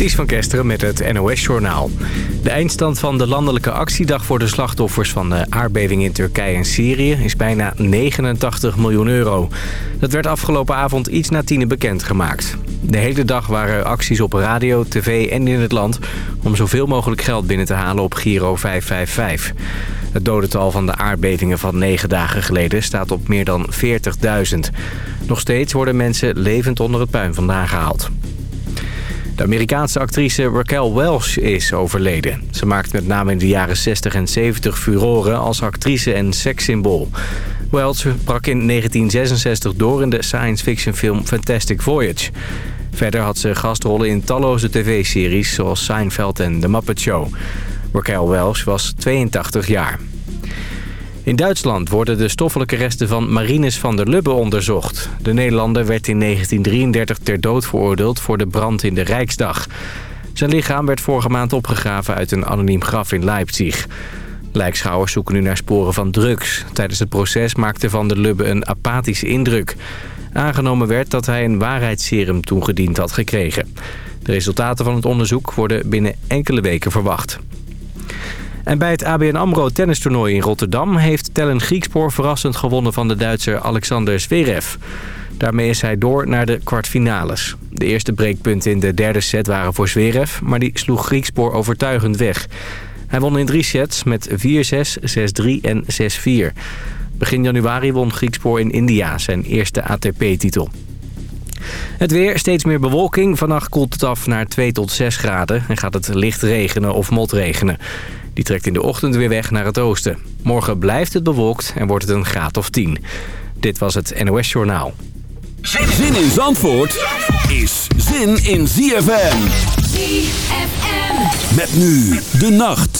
Ties van Kesteren met het NOS-journaal. De eindstand van de landelijke actiedag voor de slachtoffers van de aardbeving in Turkije en Syrië is bijna 89 miljoen euro. Dat werd afgelopen avond iets na tienen bekendgemaakt. De hele dag waren acties op radio, tv en in het land om zoveel mogelijk geld binnen te halen op Giro 555. Het dodental van de aardbevingen van negen dagen geleden staat op meer dan 40.000. Nog steeds worden mensen levend onder het puin vandaan gehaald. De Amerikaanse actrice Raquel Welch is overleden. Ze maakte met name in de jaren 60 en 70 furoren als actrice en sekssymbool. Welch brak in 1966 door in de science fiction film Fantastic Voyage. Verder had ze gastrollen in talloze tv-series zoals Seinfeld en The Muppet Show. Raquel Welch was 82 jaar. In Duitsland worden de stoffelijke resten van Marinus van der Lubbe onderzocht. De Nederlander werd in 1933 ter dood veroordeeld voor de brand in de Rijksdag. Zijn lichaam werd vorige maand opgegraven uit een anoniem graf in Leipzig. Lijkschouwers zoeken nu naar sporen van drugs. Tijdens het proces maakte Van der Lubbe een apathische indruk. Aangenomen werd dat hij een waarheidsserum toegediend had gekregen. De resultaten van het onderzoek worden binnen enkele weken verwacht. En bij het ABN AMRO tennistoernooi in Rotterdam... heeft Tellen Griekspoor verrassend gewonnen van de Duitser Alexander Zverev. Daarmee is hij door naar de kwartfinales. De eerste breekpunten in de derde set waren voor Zverev... maar die sloeg Griekspoor overtuigend weg. Hij won in drie sets met 4-6, 6-3 en 6-4. Begin januari won Griekspoor in India zijn eerste ATP-titel. Het weer, steeds meer bewolking. Vannacht koelt het af naar 2 tot 6 graden en gaat het licht regenen of motregenen. Die trekt in de ochtend weer weg naar het oosten. Morgen blijft het bewolkt en wordt het een graad of 10. Dit was het NOS Journaal. Zin in Zandvoort is zin in ZFM. ZFM. Met nu de nacht.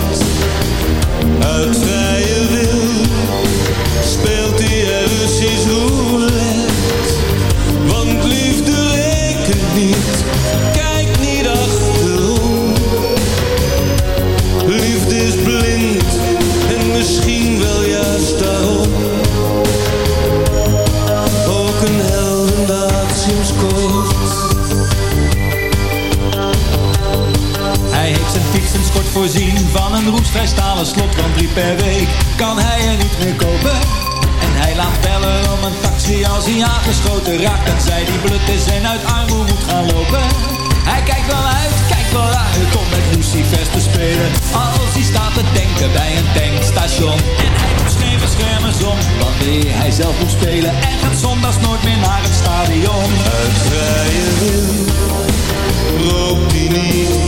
Uit vrije een roestvrij stalen slot, want drie per week kan hij er niet meer kopen. En hij laat bellen om een taxi als hij aangeschoten raakt, en zij die blut is en uit armoede moet gaan lopen. Hij kijkt wel uit, kijkt wel uit om met Lucifers te spelen, als hij staat te denken bij een tankstation. En hij doet geen beschermers om, wanneer hij zelf moet spelen, en gaat zondags nooit meer naar het stadion. Uit vrije wil rookt hij niet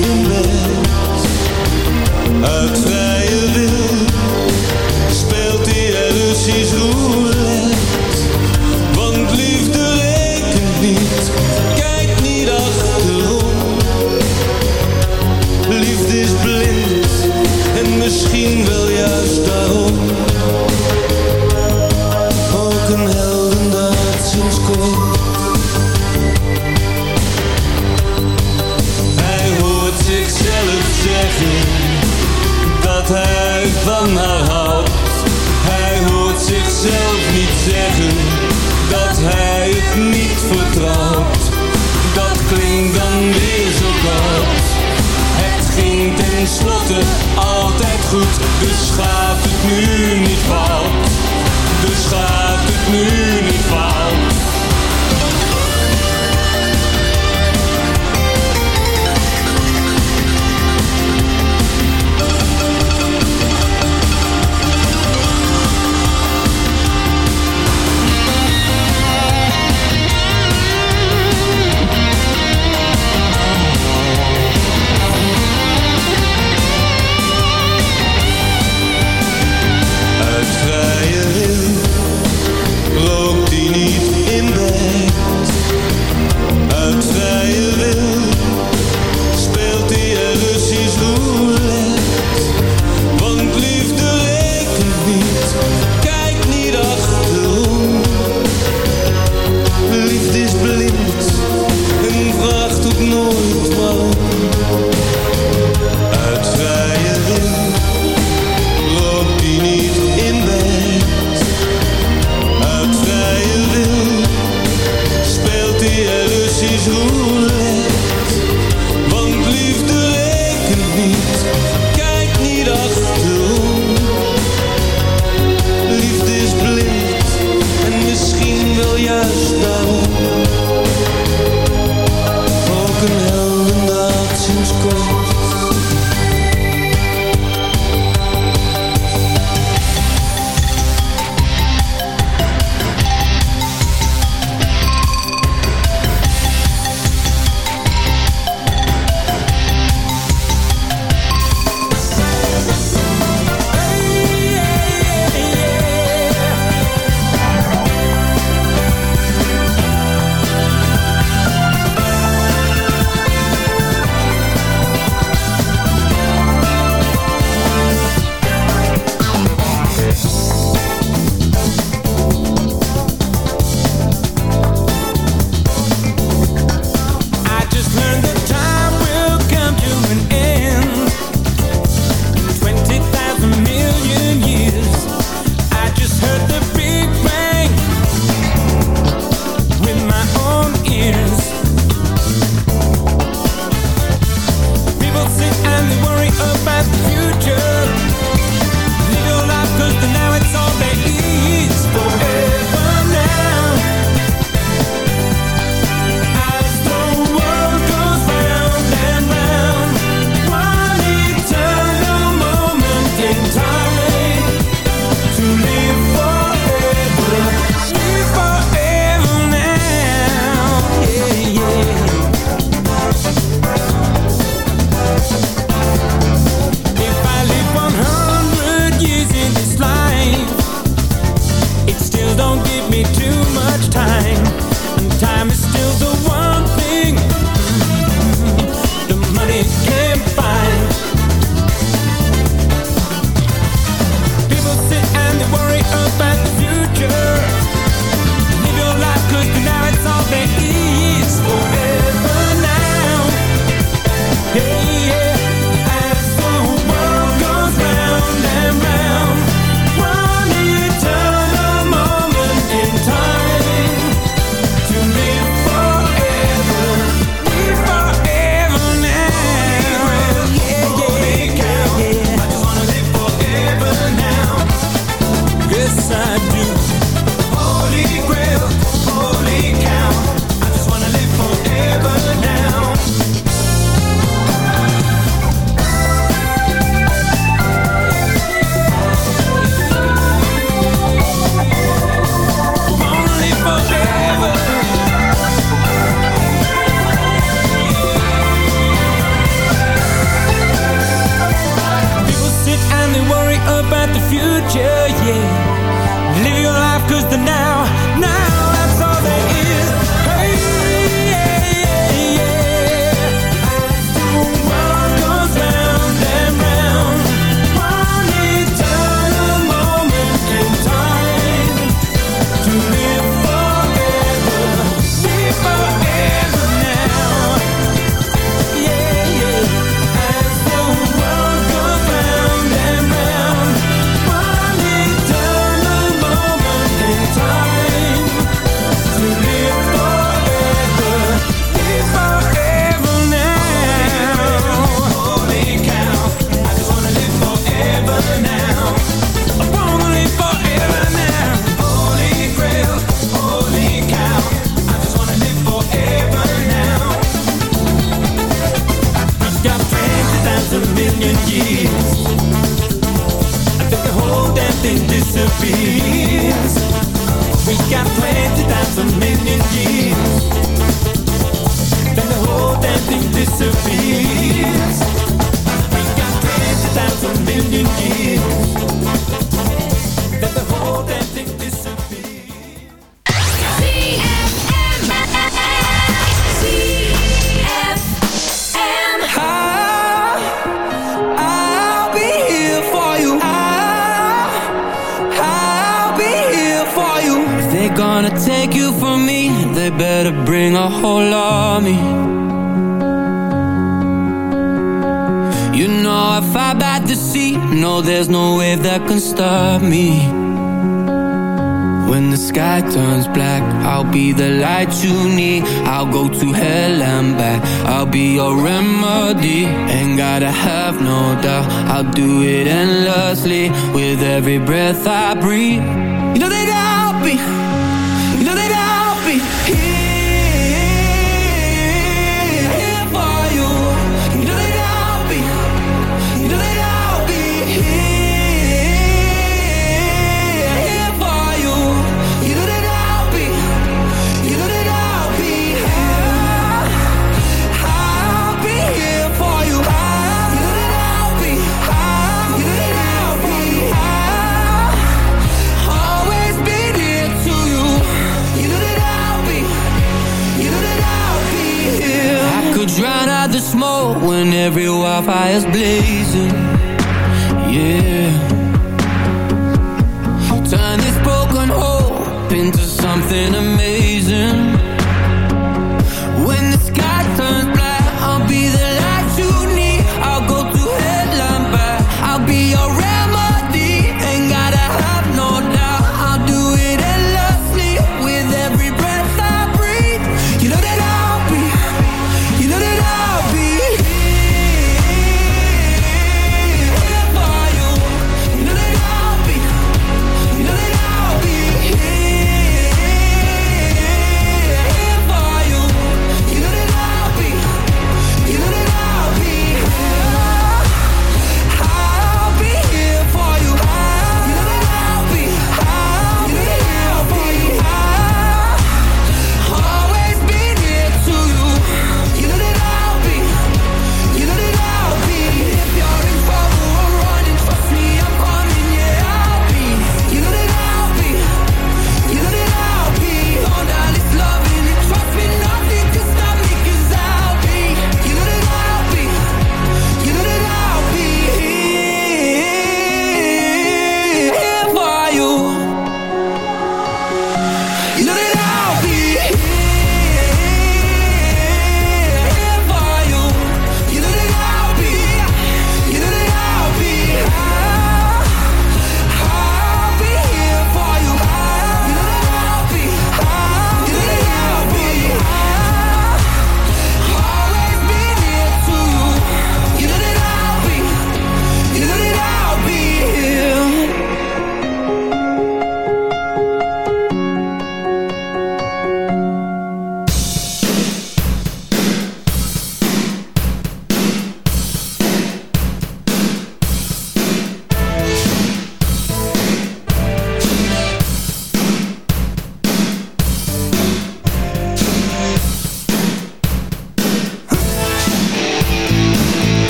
here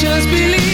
just believe.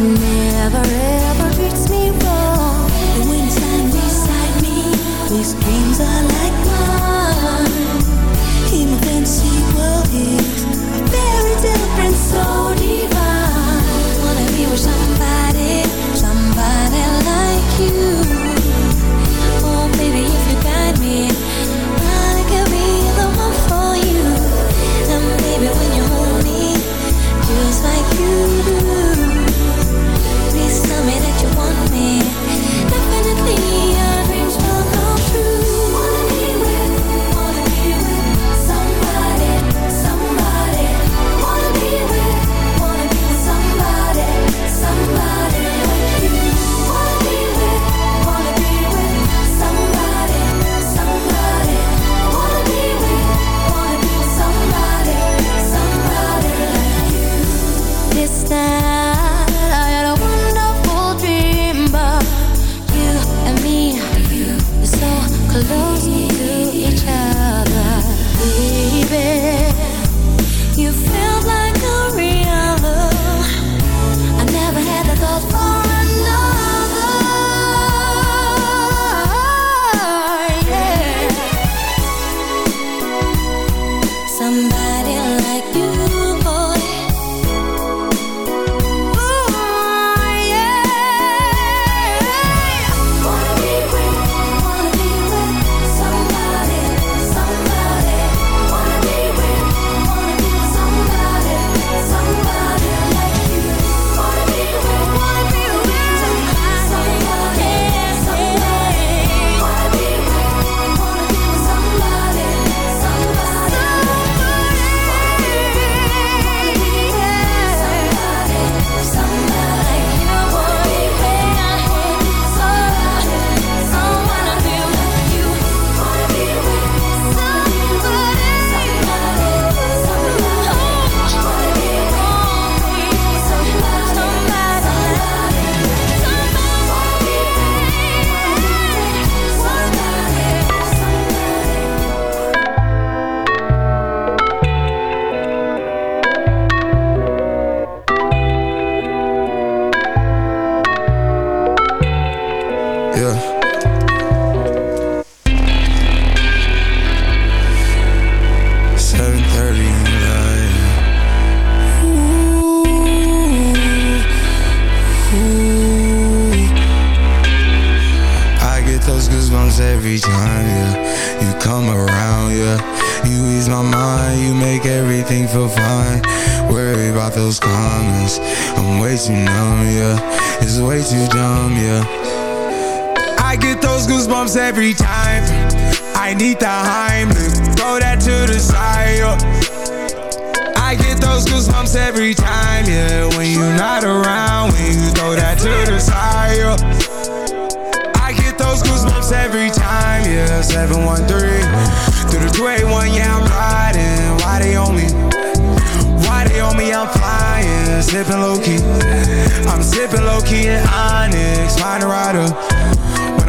Never ever treats me wrong. Beside me, his dreams are every time. I need the Heimlich, throw that to the side. I get those goosebumps every time, yeah. When you're not around, when you throw that to the side. I get those goosebumps every time, yeah. 713 through the 281, yeah, I'm riding. Why they on me? Why they on me? I'm flying, sipping low key. I'm sipping low key in Onyx, find a rider.